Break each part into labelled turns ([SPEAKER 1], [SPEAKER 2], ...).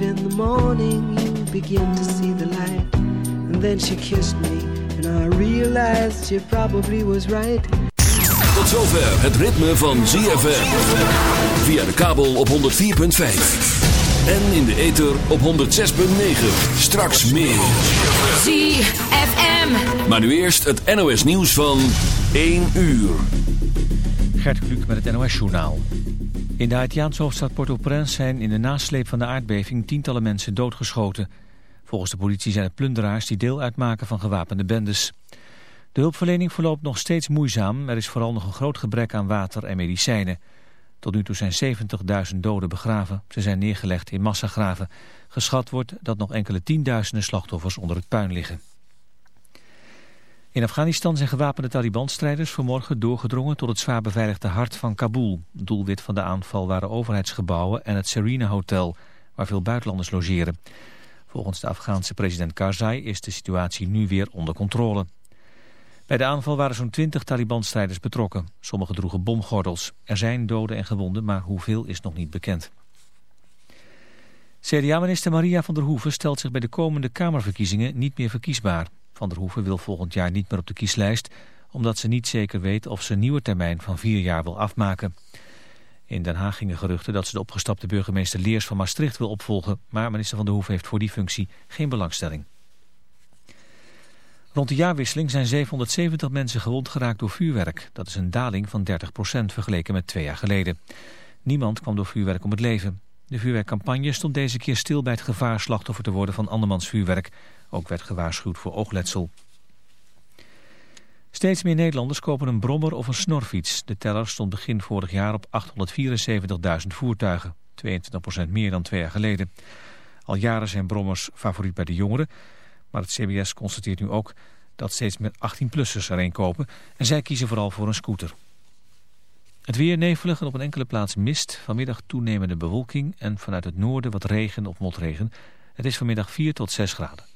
[SPEAKER 1] in the morning you begin to see the light. And then she kissed me, and I realized she probably was right.
[SPEAKER 2] Tot zover het ritme van ZFM. Via de kabel op 104.5. En in de ether op 106.9. Straks meer.
[SPEAKER 3] ZFM.
[SPEAKER 2] Maar nu eerst het NOS nieuws van 1 uur.
[SPEAKER 4] Gert Kluk met het NOS-journaal. In de Haitiaanse hoofdstad Port-au-Prince zijn in de nasleep van de aardbeving tientallen mensen doodgeschoten. Volgens de politie zijn het plunderaars die deel uitmaken van gewapende bendes. De hulpverlening verloopt nog steeds moeizaam. Er is vooral nog een groot gebrek aan water en medicijnen. Tot nu toe zijn 70.000 doden begraven. Ze zijn neergelegd in massagraven. Geschat wordt dat nog enkele tienduizenden slachtoffers onder het puin liggen. In Afghanistan zijn gewapende Taliban-strijders vanmorgen doorgedrongen tot het zwaar beveiligde hart van Kabul. Doelwit van de aanval waren overheidsgebouwen en het Serena Hotel, waar veel buitenlanders logeren. Volgens de Afghaanse president Karzai is de situatie nu weer onder controle. Bij de aanval waren zo'n 20 Taliban-strijders betrokken. Sommigen droegen bomgordels. Er zijn doden en gewonden, maar hoeveel is nog niet bekend. CDA-minister Maria van der Hoeven stelt zich bij de komende Kamerverkiezingen niet meer verkiesbaar. Van der Hoeven wil volgend jaar niet meer op de kieslijst... omdat ze niet zeker weet of ze een nieuwe termijn van vier jaar wil afmaken. In Den Haag gingen geruchten dat ze de opgestapte burgemeester Leers van Maastricht wil opvolgen... maar minister van der Hoeven heeft voor die functie geen belangstelling. Rond de jaarwisseling zijn 770 mensen gewond geraakt door vuurwerk. Dat is een daling van 30% vergeleken met twee jaar geleden. Niemand kwam door vuurwerk om het leven. De vuurwerkcampagne stond deze keer stil bij het gevaar slachtoffer te worden van andermans vuurwerk... Ook werd gewaarschuwd voor oogletsel. Steeds meer Nederlanders kopen een brommer of een snorfiets. De teller stond begin vorig jaar op 874.000 voertuigen. 22% meer dan twee jaar geleden. Al jaren zijn brommers favoriet bij de jongeren. Maar het CBS constateert nu ook dat steeds meer 18-plussers er een kopen. En zij kiezen vooral voor een scooter. Het weer nevelig en op een enkele plaats mist. Vanmiddag toenemende bewolking en vanuit het noorden wat regen of motregen. Het is vanmiddag 4 tot 6 graden.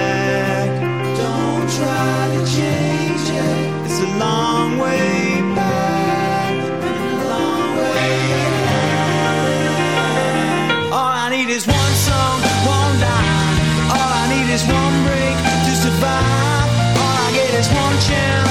[SPEAKER 1] Yeah.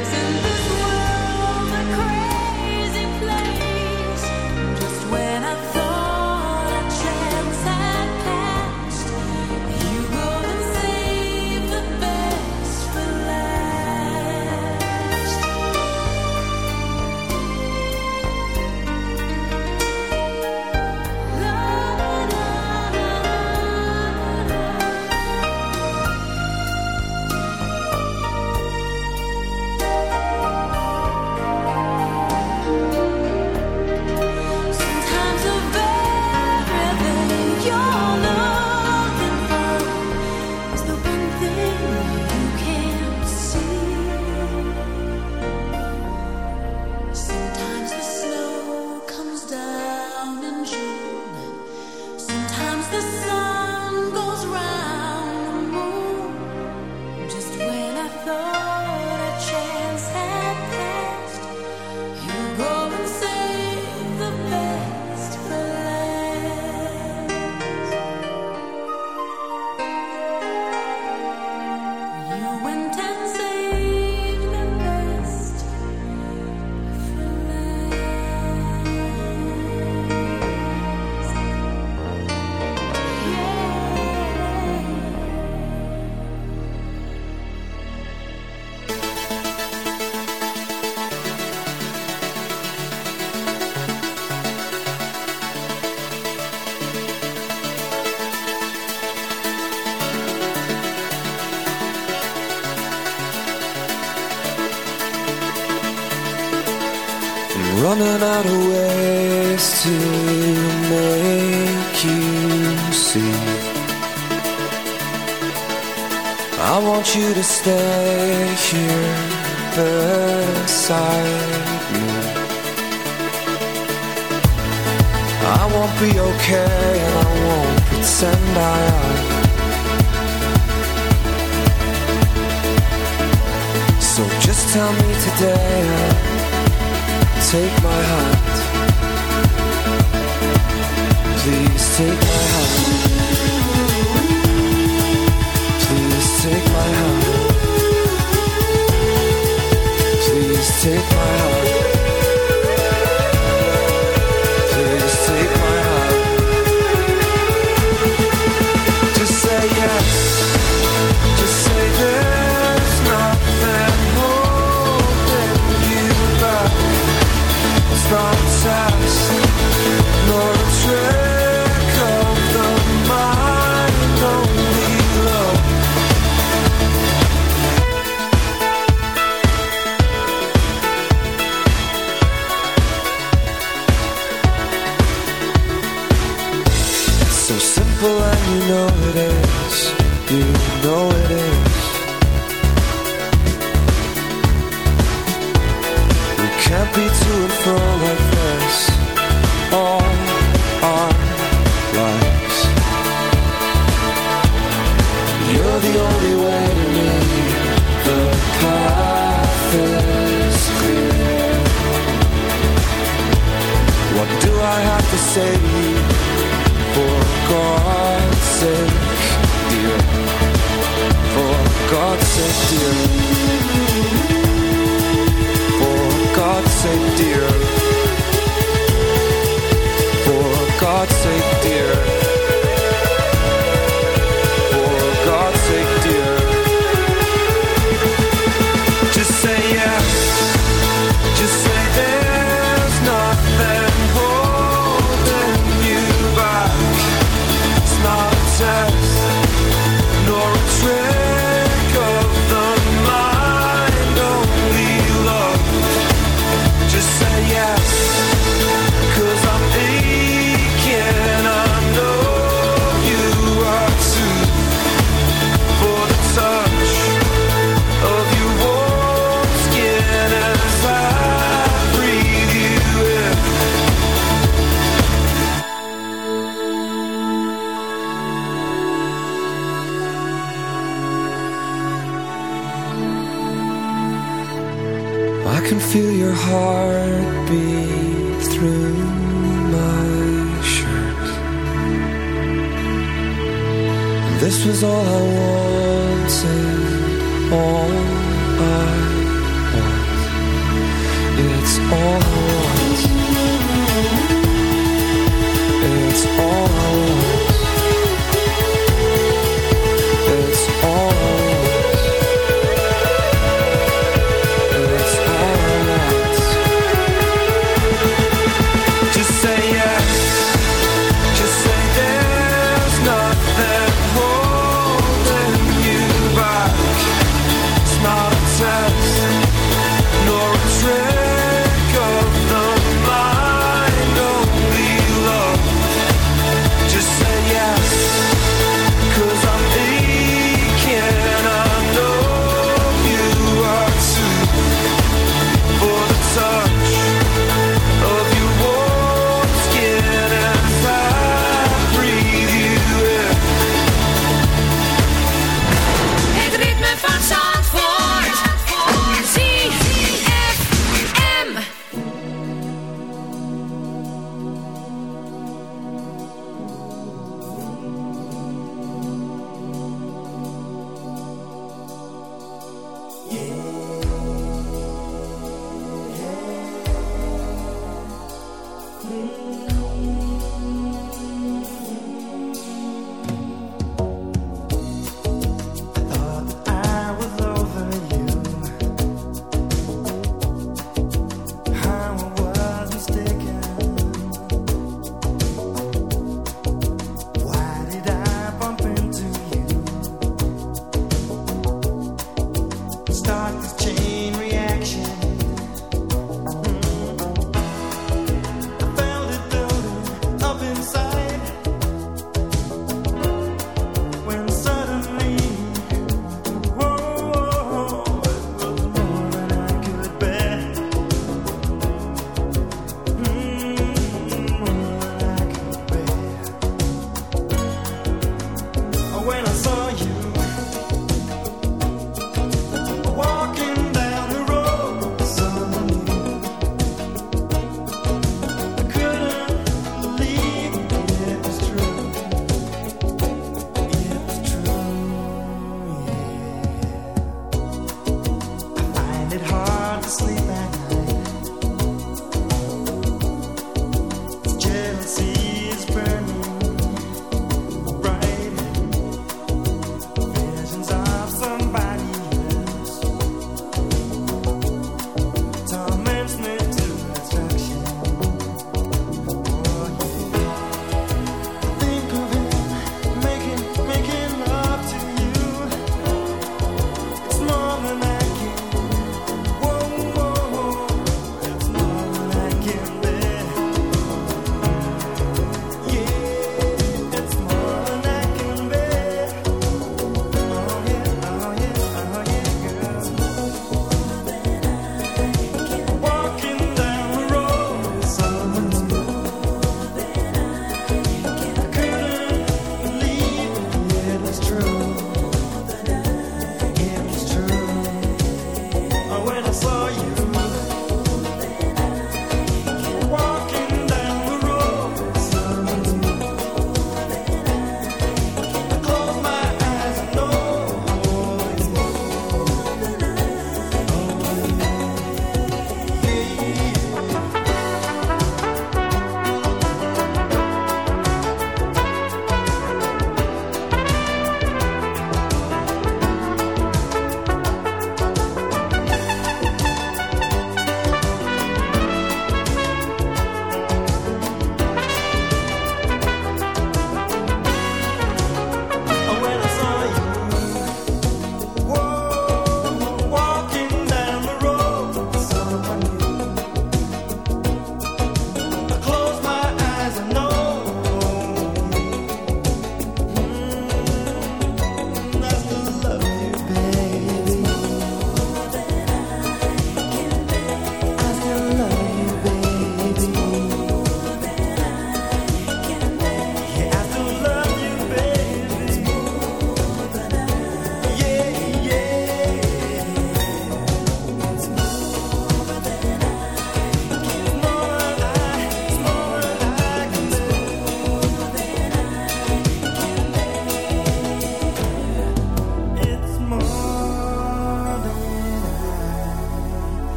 [SPEAKER 5] Jesus. see.
[SPEAKER 6] I
[SPEAKER 5] want you to stay here beside me. I won't be okay and I won't pretend I am. So just tell me today and take my hand. Please take my heart. Please take my. Please take my.
[SPEAKER 1] sleep.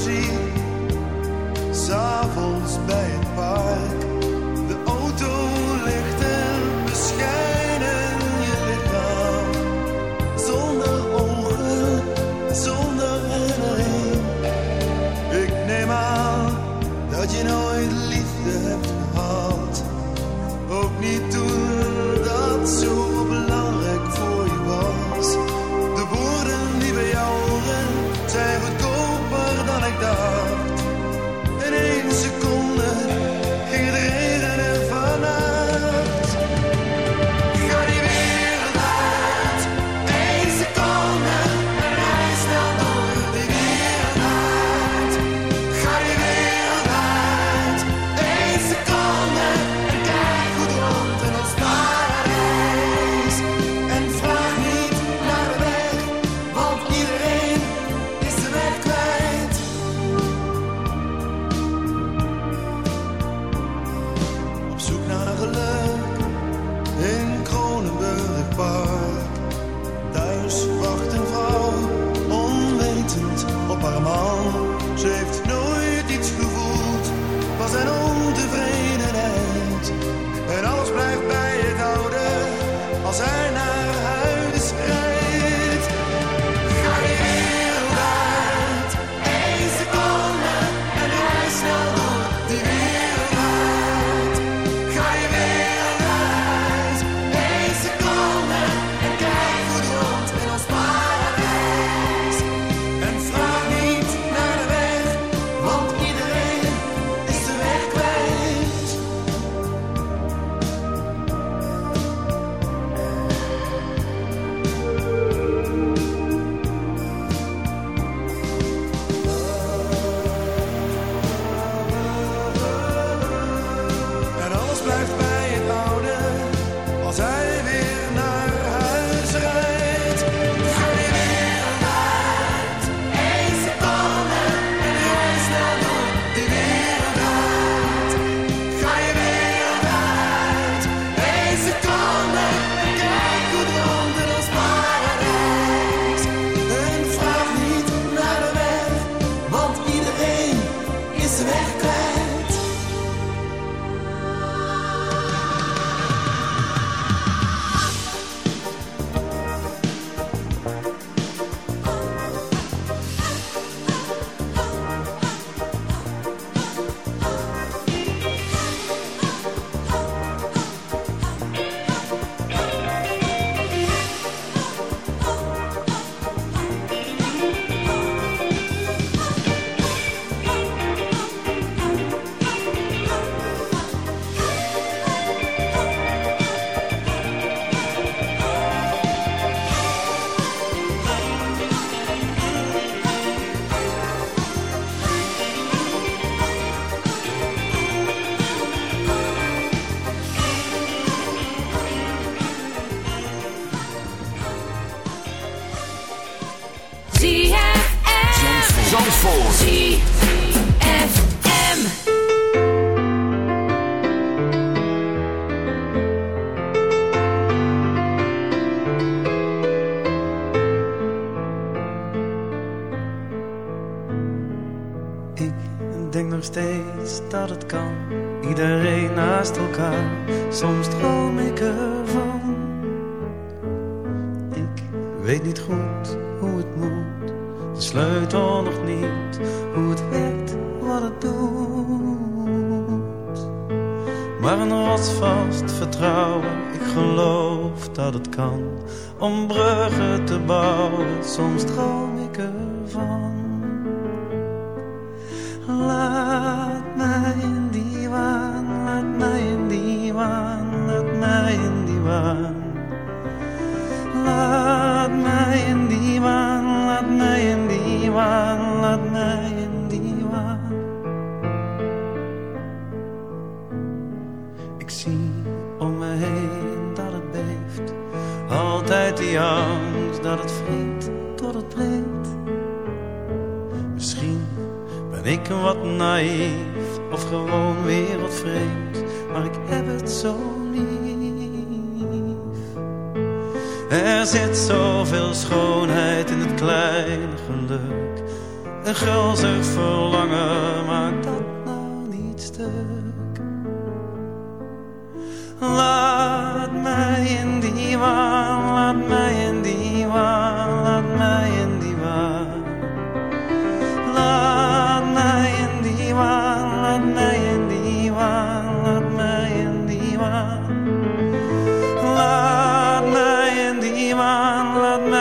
[SPEAKER 1] See.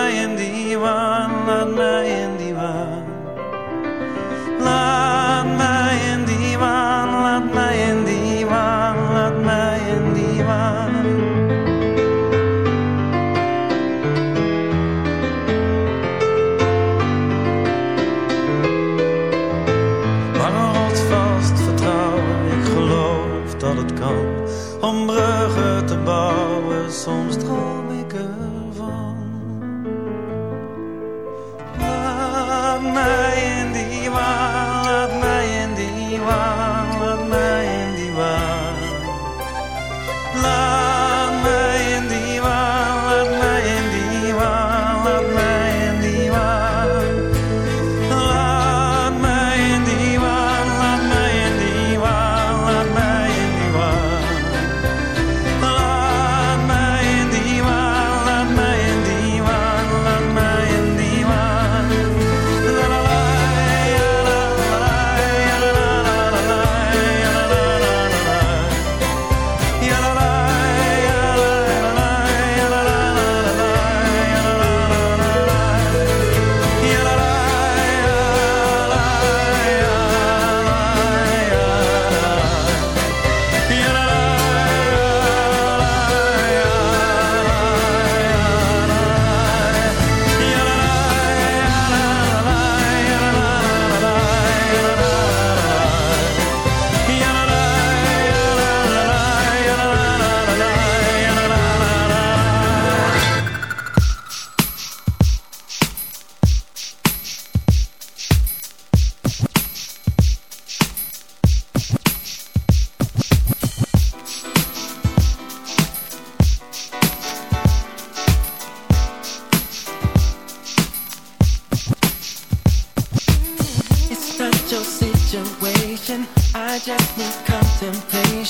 [SPEAKER 1] I am the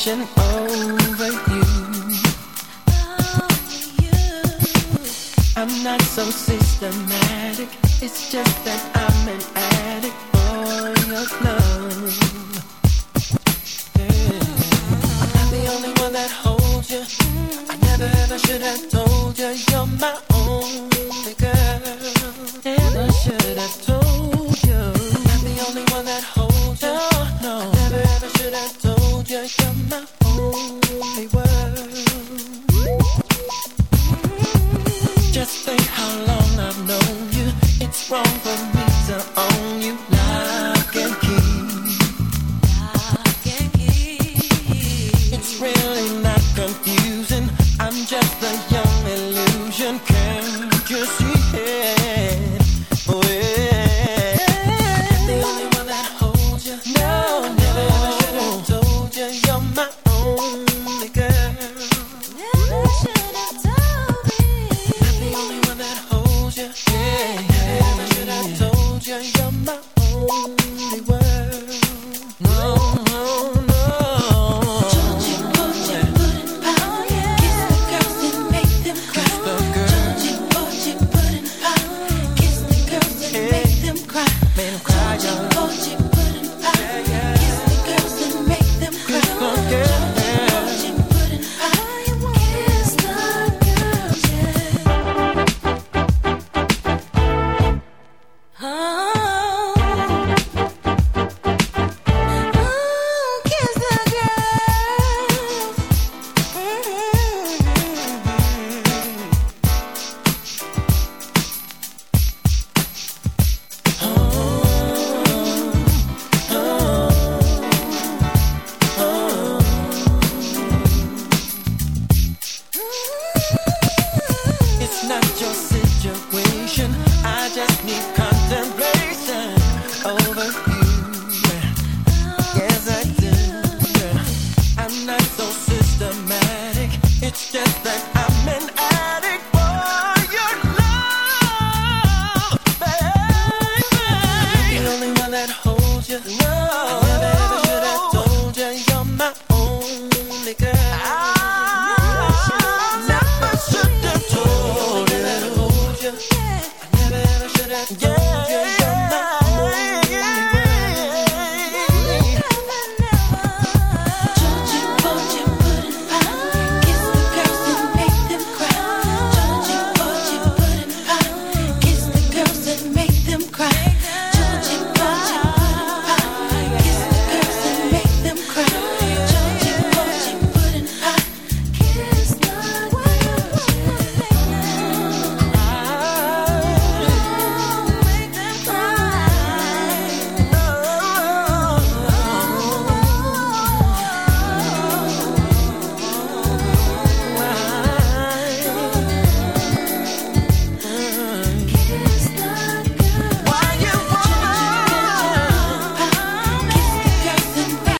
[SPEAKER 1] attention. Oh.